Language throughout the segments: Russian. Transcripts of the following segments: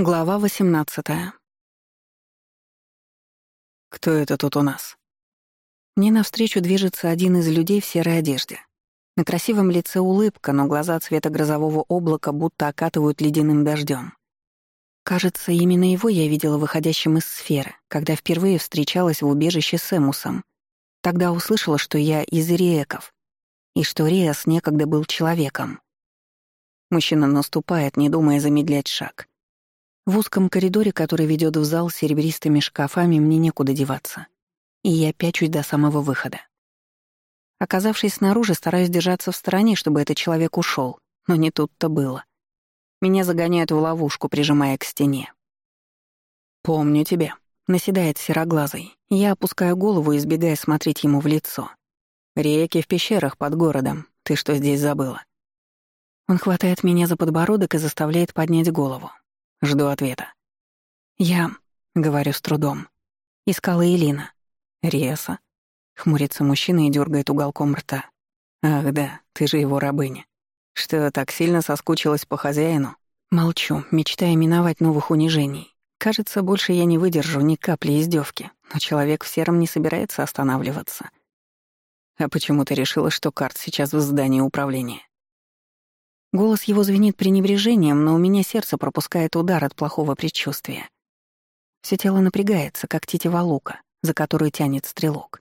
Глава 18. «Кто это тут у нас?» Мне навстречу движется один из людей в серой одежде. На красивом лице улыбка, но глаза цвета грозового облака будто окатывают ледяным дождем. Кажется, именно его я видела выходящим из сферы, когда впервые встречалась в убежище с Эмусом. Тогда услышала, что я из Риеков, и что Риас некогда был человеком. Мужчина наступает, не думая замедлять шаг. В узком коридоре, который ведет в зал с серебристыми шкафами, мне некуда деваться. И я пячусь до самого выхода. Оказавшись снаружи, стараюсь держаться в стороне, чтобы этот человек ушел, но не тут-то было. Меня загоняют в ловушку, прижимая к стене. «Помню тебя», — наседает сероглазый. Я опускаю голову, избегая смотреть ему в лицо. «Реки в пещерах под городом. Ты что здесь забыла?» Он хватает меня за подбородок и заставляет поднять голову. Жду ответа. «Я...» — говорю с трудом. Искала Элина. «Реса?» — хмурится мужчина и дергает уголком рта. «Ах да, ты же его рабыня. Что, так сильно соскучилась по хозяину?» Молчу, мечтая миновать новых унижений. Кажется, больше я не выдержу ни капли издевки, но человек в сером не собирается останавливаться. «А почему ты решила, что карт сейчас в здании управления?» Голос его звенит пренебрежением, но у меня сердце пропускает удар от плохого предчувствия. Все тело напрягается, как тетива лука, за которую тянет стрелок.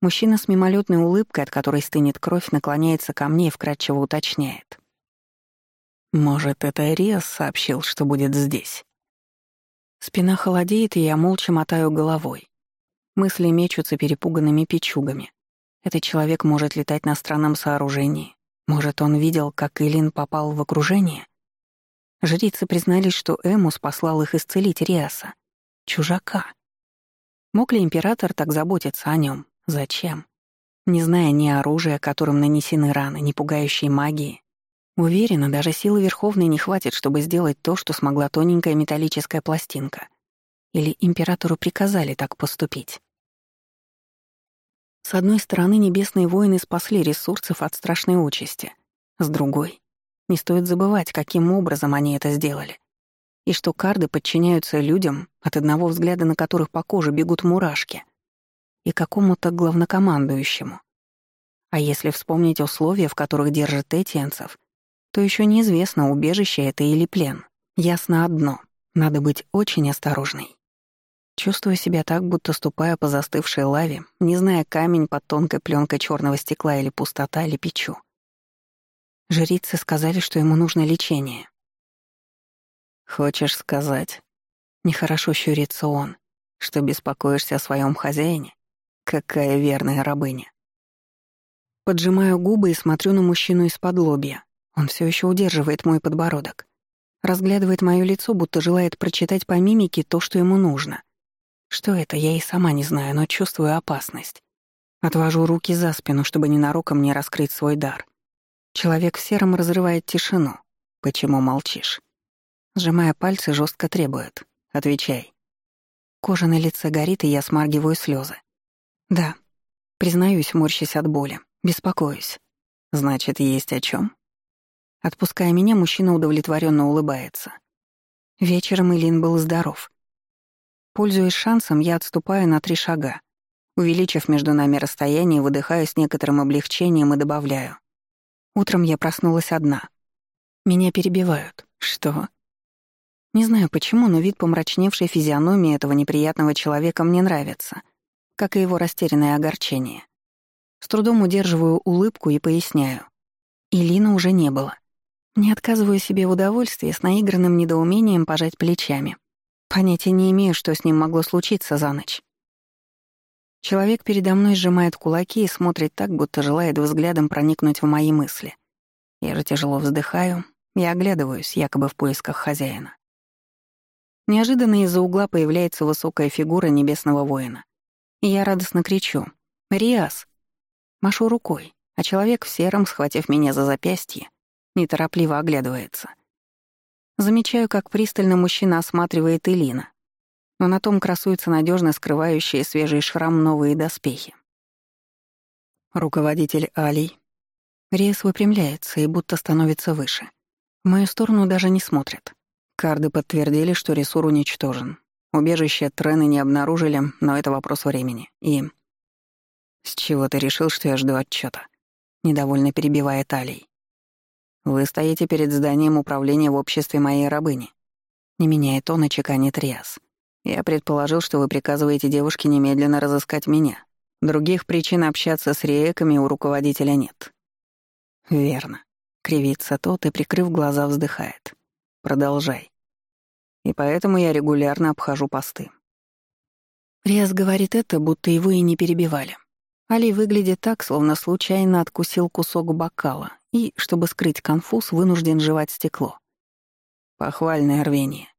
Мужчина с мимолетной улыбкой, от которой стынет кровь, наклоняется ко мне и вкратчиво уточняет. «Может, это Риас сообщил, что будет здесь?» Спина холодеет, и я молча мотаю головой. Мысли мечутся перепуганными печугами. Этот человек может летать на странном сооружении, может, он видел, как Илин попал в окружение? Жрицы признались, что Эмус послал их исцелить Риаса. Чужака. Мог ли император так заботиться о нем? Зачем? Не зная ни оружия, которым нанесены раны, ни пугающей магии. Уверена, даже силы Верховной не хватит, чтобы сделать то, что смогла тоненькая металлическая пластинка. Или императору приказали так поступить. С одной стороны, небесные воины спасли ресурсов от страшной участи. С другой, не стоит забывать, каким образом они это сделали. И что карды подчиняются людям, от одного взгляда на которых по коже бегут мурашки. И какому-то главнокомандующему. А если вспомнить условия, в которых держат этиенцев, то еще неизвестно, убежище это или плен. Ясно одно — надо быть очень осторожной. Чувствую себя так, будто ступая по застывшей лаве, не зная камень под тонкой пленкой черного стекла или пустота, или печу. Жрицы сказали, что ему нужно лечение. «Хочешь сказать?» Нехорошо щурится он, что беспокоишься о своем хозяине? Какая верная рабыня. Поджимаю губы и смотрю на мужчину из-под лобья. Он все еще удерживает мой подбородок. Разглядывает мое лицо, будто желает прочитать по мимике то, что ему нужно. Что это, я и сама не знаю, но чувствую опасность. Отвожу руки за спину, чтобы ненароком не раскрыть свой дар. Человек в сером разрывает тишину. Почему молчишь? Сжимая пальцы, жестко требует. Отвечай. Кожа на лице горит, и я смаргиваю слезы. Да. Признаюсь, морщась от боли. Беспокоюсь. Значит, есть о чем. Отпуская меня, мужчина удовлетворенно улыбается. Вечером Илин был здоров. Пользуясь шансом, я отступаю на три шага. Увеличив между нами расстояние, выдыхаю с некоторым облегчением и добавляю. Утром я проснулась одна. Меня перебивают. Что? Не знаю почему, но вид помрачневшей физиономии этого неприятного человека мне нравится, как и его растерянное огорчение. С трудом удерживаю улыбку и поясняю. Илина уже не было. Не отказываю себе в удовольствии с наигранным недоумением пожать плечами. Понятия не имею, что с ним могло случиться за ночь. Человек передо мной сжимает кулаки и смотрит так, будто желает взглядом проникнуть в мои мысли. Я же тяжело вздыхаю и оглядываюсь, якобы в поисках хозяина. Неожиданно из-за угла появляется высокая фигура небесного воина. И я радостно кричу «Риас!» Машу рукой, а человек в сером, схватив меня за запястье, неторопливо оглядывается. Замечаю, как пристально мужчина осматривает Элина. Но на том красуются надежно скрывающие свежий шрам новые доспехи. Руководитель Алий. Рейс выпрямляется и будто становится выше. В мою сторону даже не смотрит. Карды подтвердили, что ресур уничтожен. Убежище Трены не обнаружили, но это вопрос времени. И... «С чего ты решил, что я жду отчета? Недовольно перебивая Талий. «Вы стоите перед зданием управления в обществе моей рабыни». Не меняя тона, чеканит Риас. «Я предположил, что вы приказываете девушке немедленно разыскать меня. Других причин общаться с рееками у руководителя нет». «Верно». Кривится тот и, прикрыв глаза, вздыхает. Продолжай. И поэтому я регулярно обхожу посты. Риас говорит это, будто его и не перебивали. Али выглядит так, словно случайно откусил кусок бокала и, чтобы скрыть конфуз, вынужден жевать стекло. Похвальное рвение.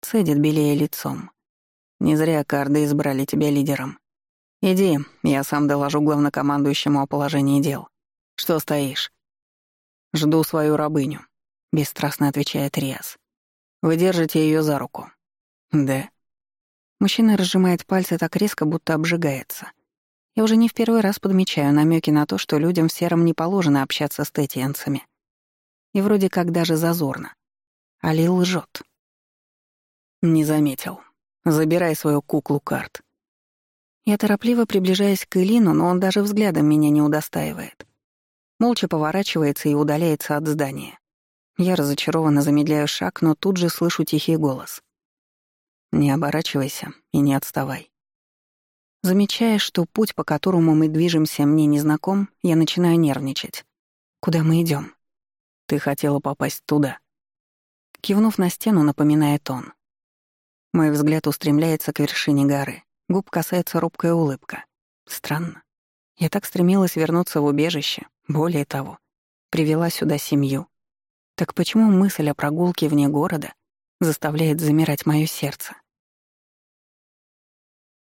Цедит белее лицом. Не зря карды избрали тебя лидером. Иди, я сам доложу главнокомандующему о положении дел. Что стоишь? Жду свою рабыню. — бесстрастно отвечает Риас. «Вы держите ее за руку». «Да». Мужчина разжимает пальцы так резко, будто обжигается. Я уже не в первый раз подмечаю намеки на то, что людям в сером не положено общаться с тетиенцами. И вроде как даже зазорно. Али лжет. «Не заметил. Забирай свою куклу карт». Я торопливо приближаюсь к Элину, но он даже взглядом меня не удостаивает. Молча поворачивается и удаляется от здания. Я разочарованно замедляю шаг, но тут же слышу тихий голос. «Не оборачивайся и не отставай». Замечая, что путь, по которому мы движемся, мне не знаком, я начинаю нервничать. «Куда мы идем? «Ты хотела попасть туда». Кивнув на стену, напоминает он. Мой взгляд устремляется к вершине горы. Губ касается робкая улыбка. Странно. Я так стремилась вернуться в убежище. Более того, привела сюда семью. Так почему мысль о прогулке вне города заставляет замирать мое сердце?